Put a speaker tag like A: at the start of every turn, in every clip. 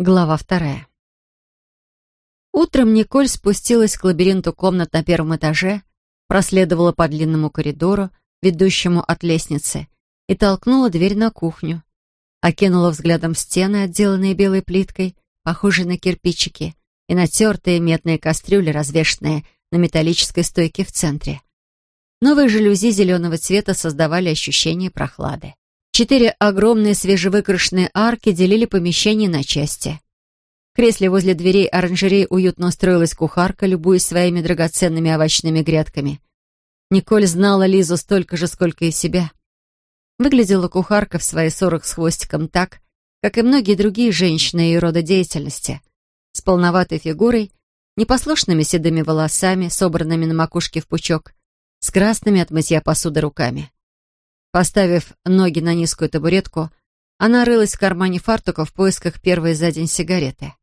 A: Глава вторая. Утром Николь спустилась к лабиринту комнат на первом этаже, проследовала по длинному коридору, ведущему от лестницы, и толкнула дверь на кухню. Окинула взглядом стены, отделанные белой плиткой, похожей на кирпичики, и натертые медные кастрюли, развешенные на металлической стойке в центре. Новые жалюзи зеленого цвета создавали ощущение прохлады. Четыре огромные свежевыкрашенные арки делили помещение на части. В кресле возле дверей оранжереи уютно устроилась кухарка, любуясь своими драгоценными овощными грядками. Николь знала Лизу столько же, сколько и себя. Выглядела кухарка в свои сорок с хвостиком так, как и многие другие женщины ее рода деятельности, с полноватой фигурой, непослушными седыми волосами, собранными на макушке в пучок, с красными от мытья посуды руками. Поставив ноги на низкую табуретку, она рылась в кармане фартука в поисках первой за день сигареты.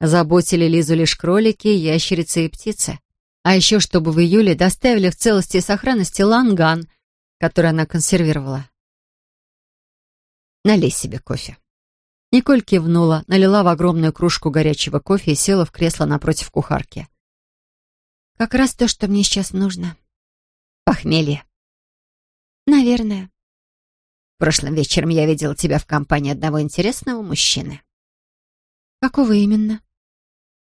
A: Заботили Лизу лишь кролики, ящерицы и птицы. А еще, чтобы в июле доставили в целости и сохранности ланган, который она консервировала. «Налей себе кофе». Николь кивнула, налила в огромную кружку горячего кофе и села в кресло напротив кухарки.
B: «Как раз то, что мне сейчас нужно».
A: «Похмелье»,
B: «Наверное».
A: «Прошлым вечером я видела тебя в компании одного интересного мужчины».
B: «Какого именно?»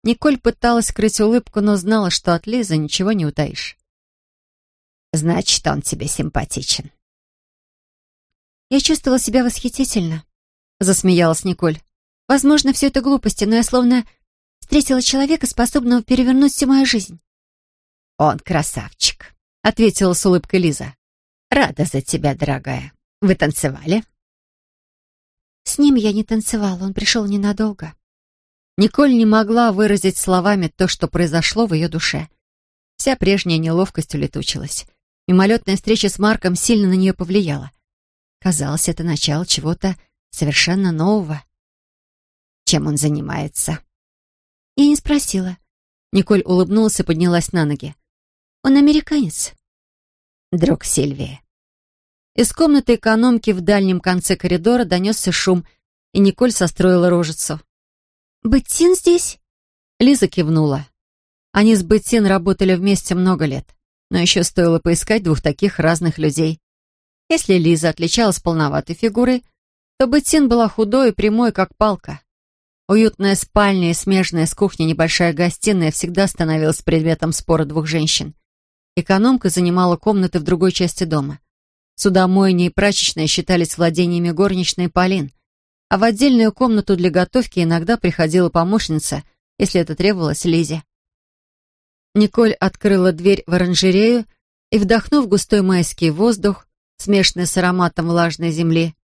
A: Николь пыталась скрыть улыбку, но знала, что от Лизы ничего не утаишь. «Значит, он тебе симпатичен».
B: «Я чувствовала себя восхитительно», — засмеялась Николь. «Возможно, все это глупости, но я словно встретила человека, способного перевернуть всю мою жизнь».
A: «Он красавчик», — ответила с улыбкой Лиза. Рада за тебя, дорогая. Вы танцевали?»
B: С ним я не танцевала, он пришел ненадолго.
A: Николь не могла выразить словами то, что произошло в ее душе. Вся прежняя неловкость улетучилась. Мимолетная встреча с Марком сильно на нее повлияла. Казалось, это начало чего-то совершенно нового. Чем он занимается?
B: Я не спросила.
A: Николь улыбнулась и поднялась на ноги.
B: Он американец.
A: Друг Сильвии. Из комнаты экономки в дальнем конце коридора донесся шум, и Николь состроила рожицу.
B: «Беттин здесь?»
A: Лиза кивнула. Они с Беттин работали вместе много лет, но еще стоило поискать двух таких разных людей. Если Лиза отличалась полноватой фигурой, то Беттин была худой и прямой, как палка. Уютная спальня и смежная с кухней небольшая гостиная всегда становилась предметом спора двух женщин. Экономка занимала комнаты в другой части дома. Судомойня и прачечная считались владениями горничной Полин, а в отдельную комнату для готовки иногда приходила помощница, если это требовалось Лизе. Николь открыла дверь в оранжерею и, вдохнув густой майский воздух, смешанный с ароматом влажной земли,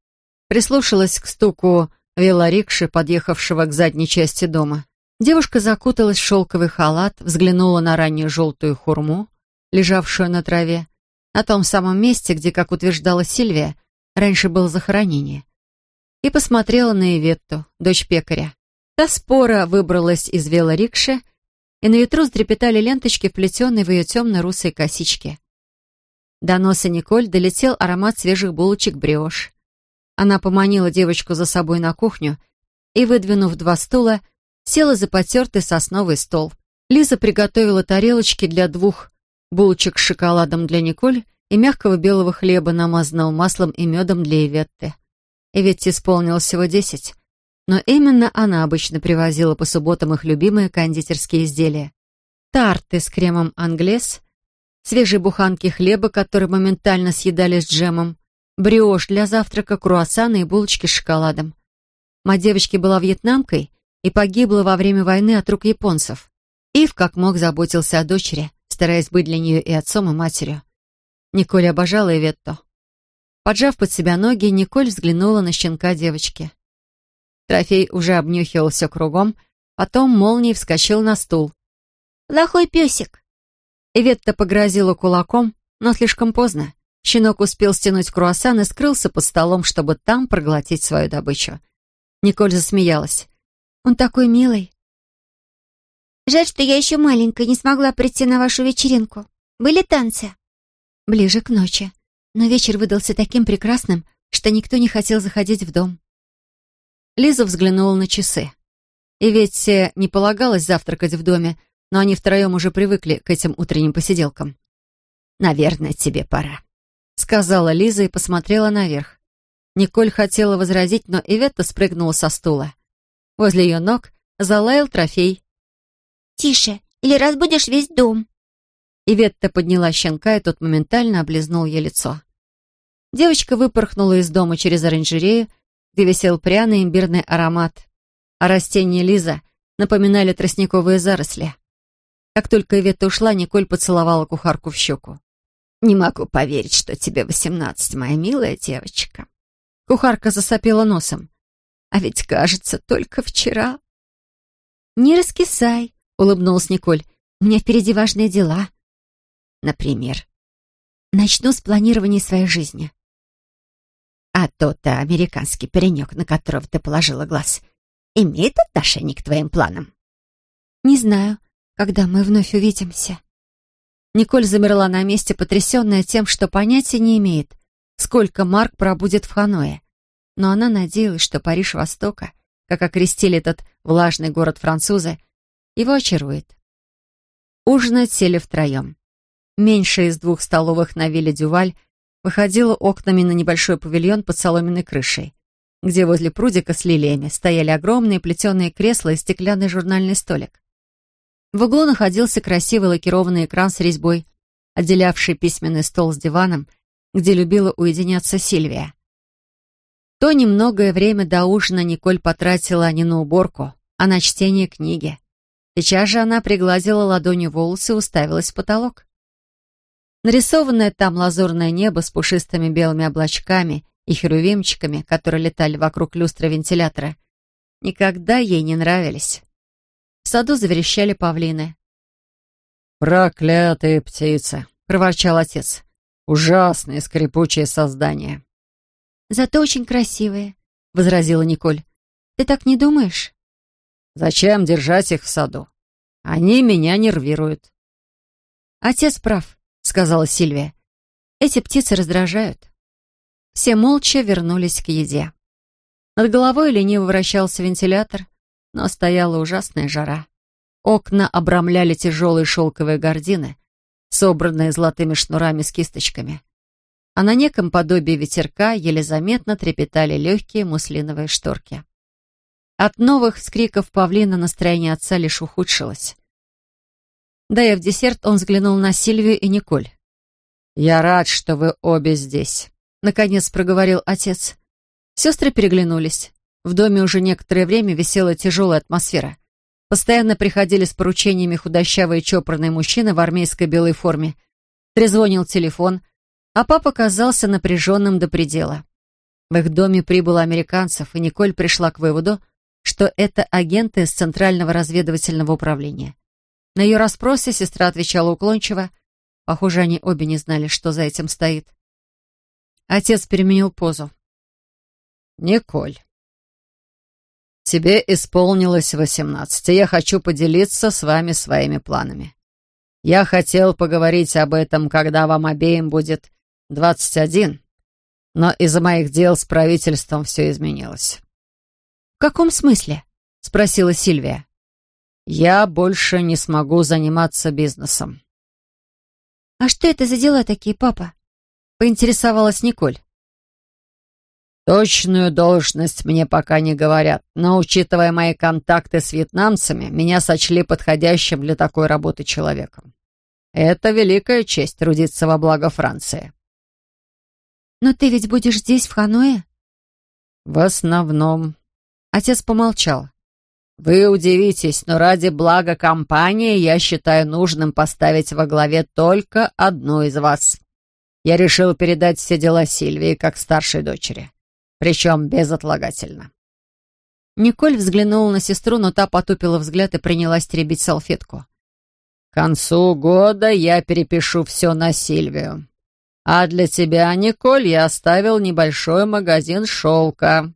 A: прислушалась к стуку велорикши, подъехавшего к задней части дома. Девушка закуталась в шелковый халат, взглянула на раннюю желтую хурму, лежавшую на траве, на том самом месте, где, как утверждала Сильвия, раньше было захоронение. И посмотрела на Иветту, дочь пекаря. Та спора выбралась из велорикши, и на ветру стрепетали ленточки, вплетенные в ее темно-русые косички. До носа Николь долетел аромат свежих булочек бриош. Она поманила девочку за собой на кухню и, выдвинув два стула, села за потертый сосновый стол. Лиза приготовила тарелочки для двух булочек с шоколадом для Николь и мягкого белого хлеба, намазанного маслом и медом для Иветты. Иветте исполнилось всего десять, но именно она обычно привозила по субботам их любимые кондитерские изделия. Тарты с кремом англес, свежие буханки хлеба, которые моментально съедали с джемом, бриош для завтрака, круассаны и булочки с шоколадом. Мать девочки была вьетнамкой и погибла во время войны от рук японцев. Ив как мог заботился о дочери стараясь быть для нее и отцом, и матерью. Николь обожала Иветто. Поджав под себя ноги, Николь взглянула на щенка девочки. Трофей уже обнюхивал все кругом, потом молнией вскочил на стул.
B: «Плохой песик!»
A: Иветта погрозила кулаком, но слишком поздно. Щенок успел стянуть круассан и скрылся под столом, чтобы там проглотить свою добычу. Николь засмеялась.
B: «Он такой милый!» Жаль, что я еще маленькая, не смогла прийти на вашу вечеринку. Были танцы?» «Ближе к ночи. Но вечер выдался таким прекрасным, что никто не хотел заходить в дом».
A: Лиза взглянула на часы. И ведь не полагалось завтракать в доме, но они втроем уже привыкли к этим утренним посиделкам.
B: «Наверное, тебе пора», —
A: сказала Лиза и посмотрела наверх. Николь хотела возразить, но Иветта спрыгнула со стула. Возле ее ног залаял трофей.
C: «Тише, или разбудишь весь дом».
A: Иветта подняла щенка, и тот моментально облизнул ей лицо. Девочка выпорхнула из дома через оранжерею, где висел пряный имбирный аромат, а растения Лиза напоминали тростниковые заросли. Как только Иветта ушла, Николь поцеловала кухарку в щеку.
B: «Не могу поверить, что тебе восемнадцать, моя милая девочка».
A: Кухарка засопела носом.
B: «А ведь, кажется, только вчера».
C: «Не раскисай», — улыбнулась Николь. «У меня впереди важные дела».
B: «Например?»
C: «Начну с планирования своей жизни».
B: «А тот-то американский паренек, на которого ты положила глаз, имеет отношение к твоим планам?»
C: «Не знаю, когда мы вновь увидимся».
A: Николь замерла на месте, потрясенная тем, что понятия не имеет, сколько Марк пробудет в Ханое. Но она надеялась, что Париж Востока, как окрестили этот влажный город французы, его очарует. Ужинать сели втроем. Меньше из двух столовых на вилле Дюваль выходила окнами на небольшой павильон под соломенной крышей, где возле прудика с лилиями стояли огромные плетеные кресла и стеклянный журнальный столик. В углу находился красивый лакированный экран с резьбой, отделявший письменный стол с диваном, где любила уединяться Сильвия. То немногое время до ужина Николь потратила не на уборку, а на чтение книги. Сейчас же она пригладила ладонью волосы и уставилась в потолок. Нарисованное там лазурное небо с пушистыми белыми облачками и херувимчиками, которые летали вокруг люстры вентилятора, никогда ей не нравились. В саду заверещали павлины.
D: «Проклятые птицы!» — проворчал отец. «Ужасные скрипучие создания!»
C: «Зато очень красивые», — возразила Николь. «Ты так не думаешь?»
D: «Зачем держать их в саду? Они меня нервируют».
A: «Отец прав сказала Сильвия. «Эти птицы раздражают». Все молча вернулись к еде. Над головой лениво вращался вентилятор, но стояла ужасная жара. Окна обрамляли тяжелые шелковые гардины, собранные золотыми шнурами с кисточками. А на неком подобии ветерка еле заметно трепетали легкие муслиновые шторки. От новых вскриков павлина настроение отца лишь ухудшилось. Доев десерт, он взглянул на Сильвию и Николь.
D: «Я рад, что вы обе здесь», —
A: наконец проговорил отец. Сестры переглянулись. В доме уже некоторое время висела тяжелая атмосфера. Постоянно приходили с поручениями худощавые чопорные мужчины в армейской белой форме. Трезвонил телефон, а папа казался напряженным до предела. В их доме прибыло американцев, и Николь пришла к выводу, что это агенты из Центрального разведывательного управления. На ее расспросы сестра отвечала уклончиво. Похоже, они обе не знали, что за этим стоит. Отец переменил позу.
D: «Николь, тебе исполнилось восемнадцать, и я хочу поделиться с вами своими планами. Я хотел поговорить об этом, когда вам обеим будет двадцать один, но из-за моих дел с правительством все изменилось».
A: «В каком смысле?» — спросила Сильвия.
D: Я больше не смогу заниматься бизнесом.
C: «А что это за дела такие, папа?»
A: — поинтересовалась Николь.
D: Точную должность мне пока не говорят, но, учитывая мои контакты с вьетнамцами, меня сочли подходящим для такой работы человеком. Это великая честь трудиться во благо Франции.
C: «Но ты ведь будешь здесь, в Ханое?»
D: «В основном».
A: Отец помолчал.
D: Вы удивитесь, но ради блага компании я считаю нужным поставить во главе только одну из вас. Я решил передать все дела Сильвии как старшей дочери, причем безотлагательно.
A: Николь взглянула на сестру, но та потупила взгляд и принялась теребить салфетку.
D: «К концу года я перепишу все на Сильвию. А для тебя, Николь, я оставил небольшой магазин шелка».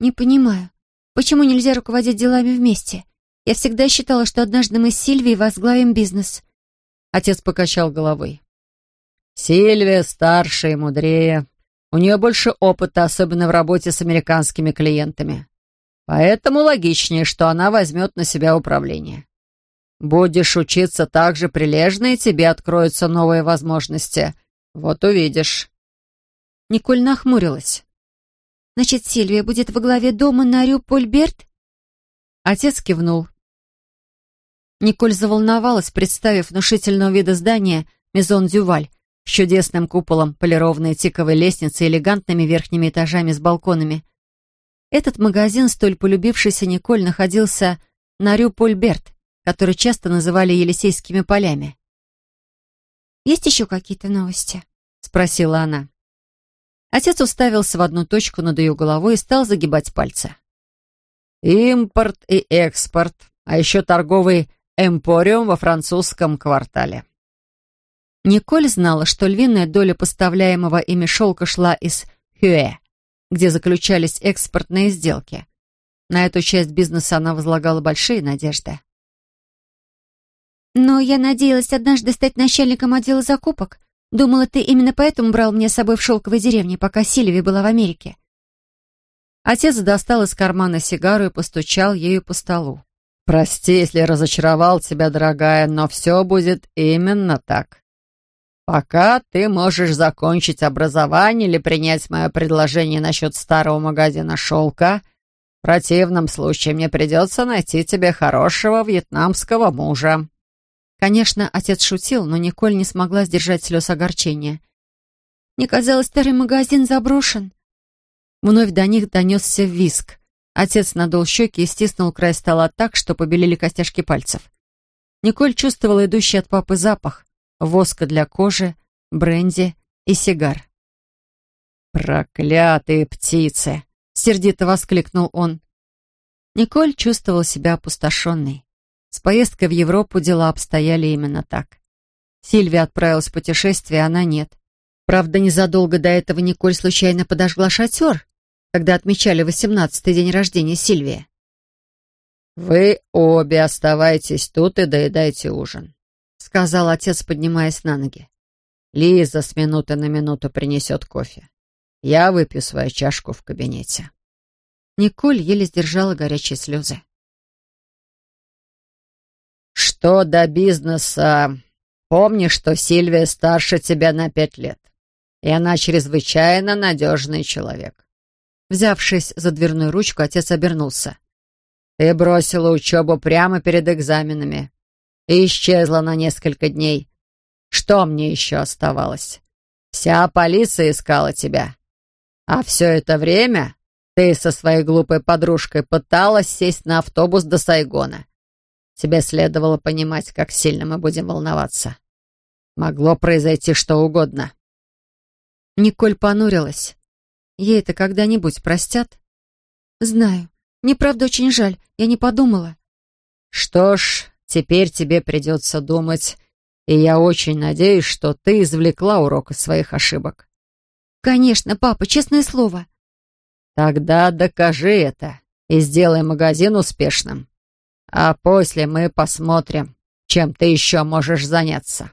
C: «Не понимаю, Почему нельзя руководить делами вместе? Я всегда считала, что однажды мы с Сильвией возглавим бизнес».
A: Отец покачал головой.
D: «Сильвия старше и мудрее. У нее больше опыта, особенно в работе с американскими клиентами. Поэтому логичнее, что она возьмет на себя управление. Будешь учиться так же прилежно, и тебе откроются новые возможности. Вот увидишь».
C: Николь нахмурилась. «Значит, Сильвия будет во главе дома на Рю Польберт?»
A: Отец кивнул. Николь заволновалась, представив внушительного вида здания Мезон Дюваль с чудесным куполом, полированной тиковой лестницей элегантными верхними этажами с балконами. Этот магазин, столь полюбившийся Николь, находился на Рю Польберт, который часто называли Елисейскими полями.
C: «Есть еще какие-то новости?»
A: — спросила она. Отец уставился в одну точку над ее головой и стал загибать пальцы.
D: «Импорт и экспорт, а еще торговый эмпориум во французском квартале».
A: Николь знала, что львиная доля поставляемого ими шелка шла из Хюэ, где заключались экспортные сделки. На эту часть бизнеса она возлагала большие надежды.
C: «Но я надеялась однажды стать начальником отдела закупок. Думала, ты именно поэтому брал меня с собой в шелковой деревне, пока Сильви была в Америке».
A: Отец достал из кармана сигару и постучал ею по столу.
D: «Прости, если разочаровал тебя, дорогая, но все будет именно так. Пока ты можешь закончить образование или принять мое предложение насчет старого магазина шелка, в противном случае мне придется найти тебе хорошего вьетнамского мужа».
A: Конечно, отец шутил, но Николь не смогла сдержать слез огорчения.
C: «Мне казалось, старый магазин заброшен».
A: Вновь до них донесся виск. Отец надул щеки и стиснул край стола так, что побелели костяшки пальцев. Николь чувствовала идущий от папы запах воска для кожи, бренди и сигар.
D: «Проклятые птицы!» — сердито воскликнул он.
A: Николь чувствовала себя опустошенной. С поездкой в Европу дела обстояли именно так. Сильвия отправилась в путешествие, а она нет. Правда, незадолго до этого Николь случайно подожгла шатер, когда отмечали восемнадцатый день рождения Сильвии.
D: «Вы обе оставайтесь тут и доедайте ужин», — сказал отец, поднимаясь на ноги. «Лиза с минуты на минуту принесет кофе. Я выпью свою чашку в кабинете».
A: Николь еле сдержала горячие слезы.
D: «Что до бизнеса? Помни, что Сильвия старше тебя на пять лет, и она чрезвычайно надежный человек».
A: Взявшись за дверную ручку, отец обернулся.
D: «Ты бросила учебу прямо перед экзаменами и исчезла на несколько дней. Что мне еще оставалось? Вся полиция искала тебя. А все это время ты со своей глупой подружкой пыталась сесть на автобус до Сайгона. Тебе следовало понимать, как сильно мы будем волноваться. Могло произойти что угодно.
A: Николь понурилась. Ей это когда-нибудь простят?
C: Знаю. Мне правда очень жаль. Я не подумала.
D: Что ж, теперь тебе придется думать, и я очень надеюсь, что ты извлекла урок из своих ошибок.
C: Конечно, папа, честное слово.
D: Тогда докажи это и сделай магазин успешным. А после мы посмотрим, чем ты еще можешь заняться.